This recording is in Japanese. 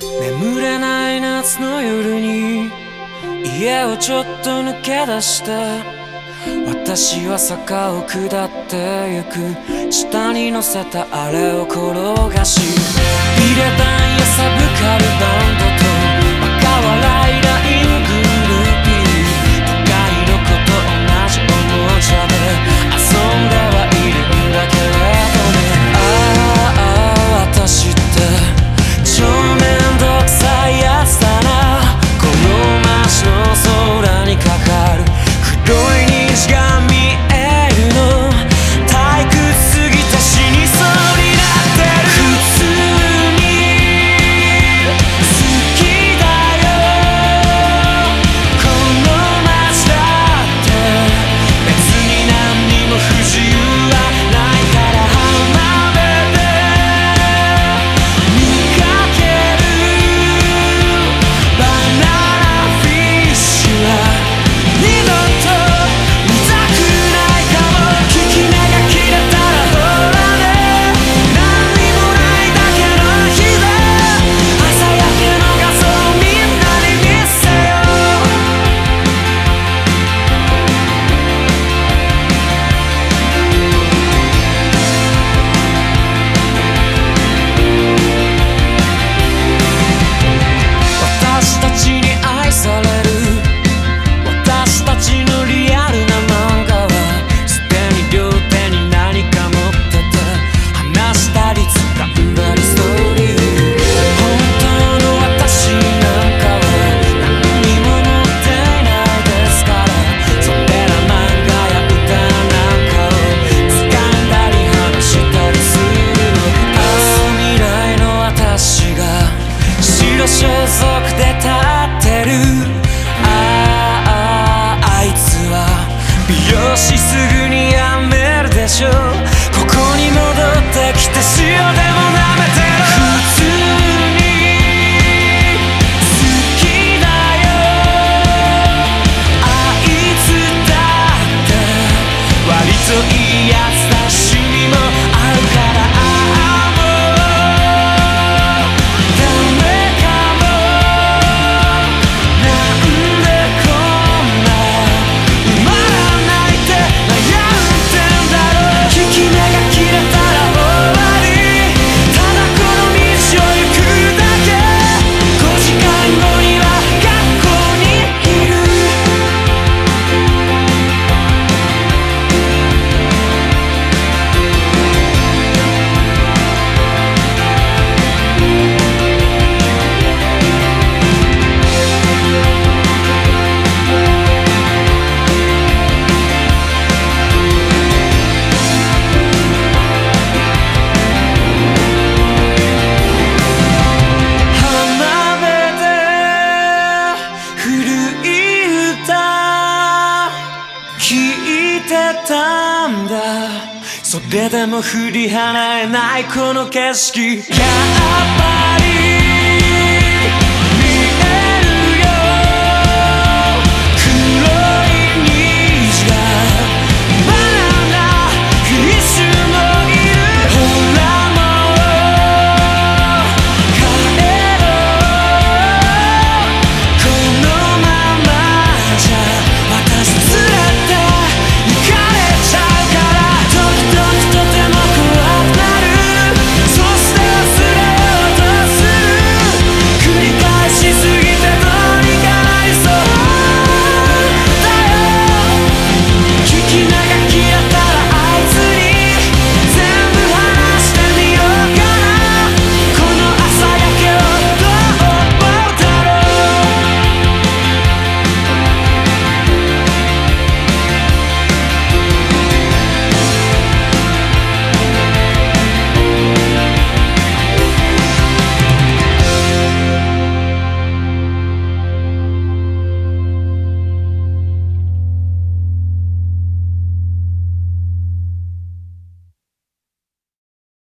眠れない夏の夜に家をちょっと抜け出して私は坂を下ってゆく。下に乗せたあれを転がし入れたんやサブカルバンドてたんだ。それでも振り払えないこの景色。やっぱ